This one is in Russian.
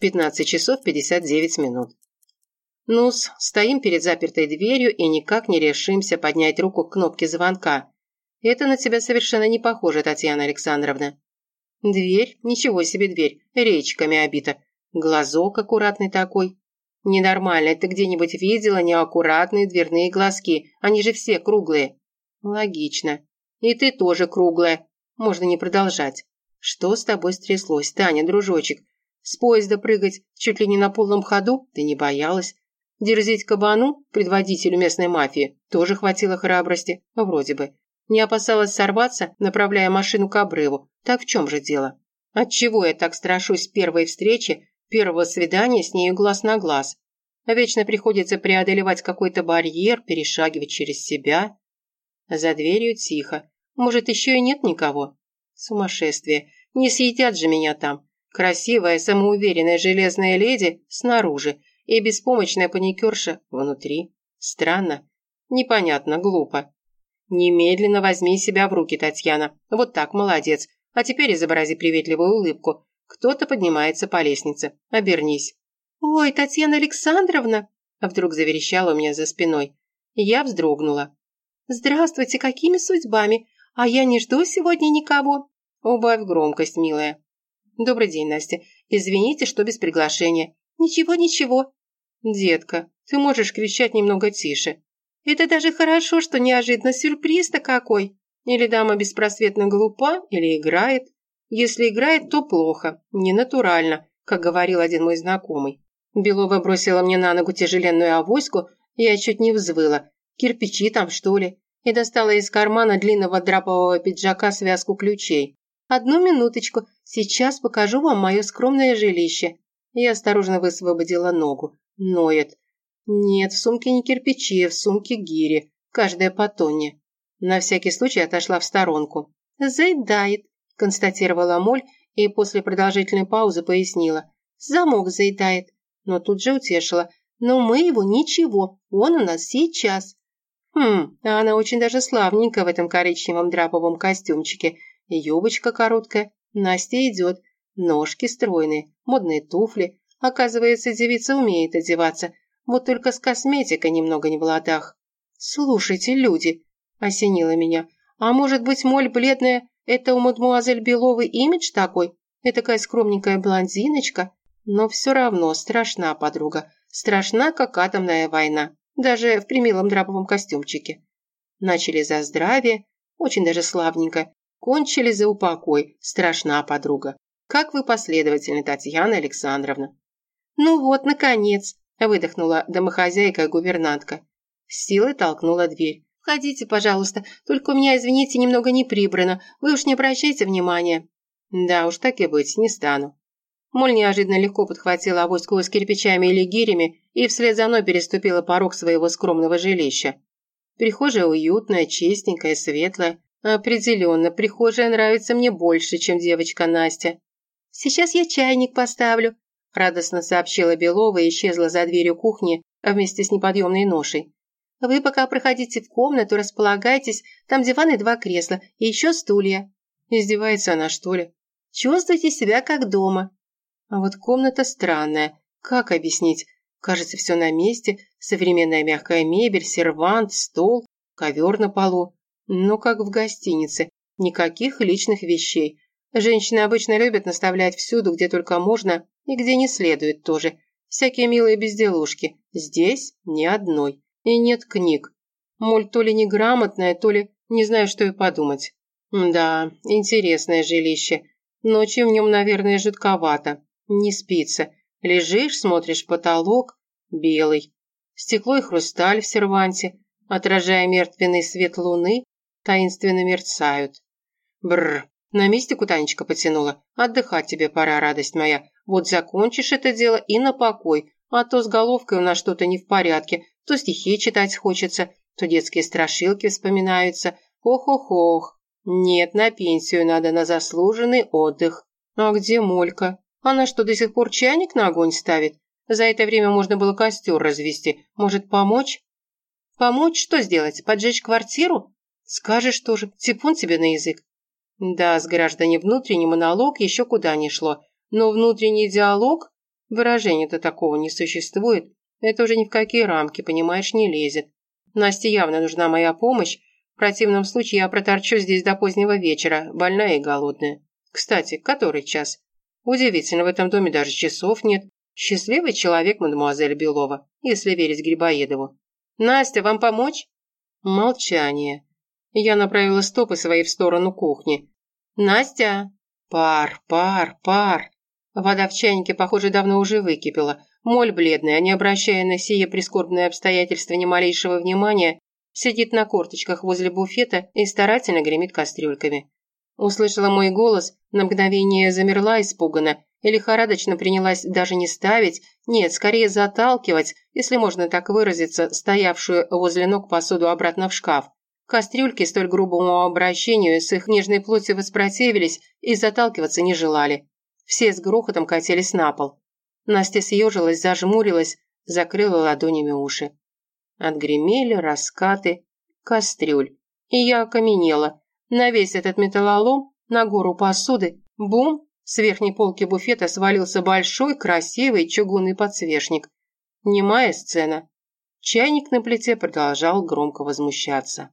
15 часов 59 минут. Нус, стоим перед запертой дверью и никак не решимся поднять руку к кнопке звонка. Это на тебя совершенно не похоже, Татьяна Александровна. Дверь, ничего себе дверь, речками обита. Глазок аккуратный такой. Ненормально, ты где-нибудь видела неаккуратные дверные глазки? Они же все круглые. Логично. И ты тоже круглая. Можно не продолжать. Что с тобой стряслось, Таня, дружочек? С поезда прыгать чуть ли не на полном ходу ты не боялась. Дерзить кабану, предводителю местной мафии, тоже хватило храбрости, вроде бы. Не опасалась сорваться, направляя машину к обрыву. Так в чем же дело? Отчего я так страшусь первой встречи, первого свидания с нею глаз на глаз? Вечно приходится преодолевать какой-то барьер, перешагивать через себя. За дверью тихо. Может, еще и нет никого? Сумасшествие. Не съедят же меня там. Красивая, самоуверенная железная леди снаружи и беспомощная паникерша внутри. Странно. Непонятно, глупо. Немедленно возьми себя в руки, Татьяна. Вот так, молодец. А теперь изобрази приветливую улыбку. Кто-то поднимается по лестнице. Обернись. «Ой, Татьяна Александровна!» Вдруг заверещала у меня за спиной. Я вздрогнула. «Здравствуйте, какими судьбами? А я не жду сегодня никого». «Убавь громкость, милая». «Добрый день, Настя. Извините, что без приглашения». «Ничего, ничего». «Детка, ты можешь кричать немного тише». «Это даже хорошо, что неожиданно сюрприз-то какой. Или дама беспросветно глупа, или играет. Если играет, то плохо, ненатурально, как говорил один мой знакомый. Белова бросила мне на ногу тяжеленную авоську, я чуть не взвыла. Кирпичи там, что ли? И достала из кармана длинного драпового пиджака связку ключей. «Одну минуточку, сейчас покажу вам мое скромное жилище». Я осторожно высвободила ногу. Ноет. Нет, в сумке не кирпичи, в сумке гири. Каждая по тонне. На всякий случай отошла в сторонку. «Заедает», – констатировала Моль и после продолжительной паузы пояснила. «Замок заедает». Но тут же утешила. «Но мы его ничего, он у нас сейчас». Хм, а она очень даже славненькая в этом коричневом драповом костюмчике – Юбочка короткая, Настя идет. Ножки стройные, модные туфли. Оказывается, девица умеет одеваться. Вот только с косметикой немного не в ладах. «Слушайте, люди!» – осенило меня. «А может быть, моль бледная – это у мадмуазель Беловой имидж такой? Этакая скромненькая блондиночка? Но все равно страшна подруга. Страшна, как атомная война. Даже в примилом драповом костюмчике. Начали за здравие, очень даже славненько. Кончили за упокой, страшна подруга. Как вы последовательны, Татьяна Александровна. Ну вот, наконец, выдохнула домохозяйка и гувернантка. С силой толкнула дверь. «Входите, пожалуйста, только у меня, извините, немного не прибрано. Вы уж не обращайте внимания». «Да уж, так и быть, не стану». Моль неожиданно легко подхватила авоську с кирпичами или гирями и вслед за мной переступила порог своего скромного жилища. Прихожая уютная, чистенькая, светлая. «Определенно, прихожая нравится мне больше, чем девочка Настя». «Сейчас я чайник поставлю», – радостно сообщила Белова и исчезла за дверью кухни вместе с неподъемной ношей. «Вы пока проходите в комнату, располагайтесь, там диван и два кресла, и еще стулья». Издевается она, что ли? «Чувствуйте себя как дома». А вот комната странная. Как объяснить? Кажется, все на месте. Современная мягкая мебель, сервант, стол, ковер на полу. Ну, как в гостинице. Никаких личных вещей. Женщины обычно любят наставлять всюду, где только можно, и где не следует тоже. Всякие милые безделушки. Здесь ни одной. И нет книг. Моль то ли неграмотная, то ли не знаю, что и подумать. Да, интересное жилище. Ночью в нем, наверное, жутковато. Не спится. Лежишь, смотришь потолок. Белый. Стекло и хрусталь в серванте, отражая мертвенный свет луны, таинственно мерцают. Бррр, на мистику Танечка потянула. Отдыхать тебе пора, радость моя. Вот закончишь это дело и на покой. А то с головкой у нас что-то не в порядке. То стихи читать хочется, то детские страшилки вспоминаются. Ох-ох-ох. Нет, на пенсию надо, на заслуженный отдых. А где Молька? Она что, до сих пор чайник на огонь ставит? За это время можно было костер развести. Может, помочь? Помочь что сделать? Поджечь квартиру? Скажешь тоже, типун тебе на язык. Да, с граждане внутренний монолог еще куда ни шло, но внутренний диалог Выражения-то такого не существует. Это уже ни в какие рамки, понимаешь, не лезет. Насте явно нужна моя помощь. В противном случае я проторчу здесь до позднего вечера, больная и голодная. Кстати, который час? Удивительно, в этом доме даже часов нет. Счастливый человек, мадемуазель Белова, если верить Грибоедову. «Настя, вам помочь?» Молчание. Я направила стопы свои в сторону кухни. «Настя!» «Пар, пар, пар!» Вода в чайнике, похоже, давно уже выкипела. Моль бледная, не обращая на сие прискорбное обстоятельство ни малейшего внимания, сидит на корточках возле буфета и старательно гремит кастрюльками. Услышала мой голос, на мгновение замерла испуганно и лихорадочно принялась даже не ставить, нет, скорее заталкивать, если можно так выразиться, стоявшую возле ног посуду обратно в шкаф. Кастрюльки столь грубому обращению с их нежной плотью воспротивились и заталкиваться не желали. Все с грохотом катились на пол. Настя съежилась, зажмурилась, закрыла ладонями уши. Отгремели раскаты кастрюль. И я окаменела. На весь этот металлолом, на гору посуды, бум, с верхней полки буфета свалился большой, красивый чугунный подсвечник. Немая сцена. Чайник на плите продолжал громко возмущаться.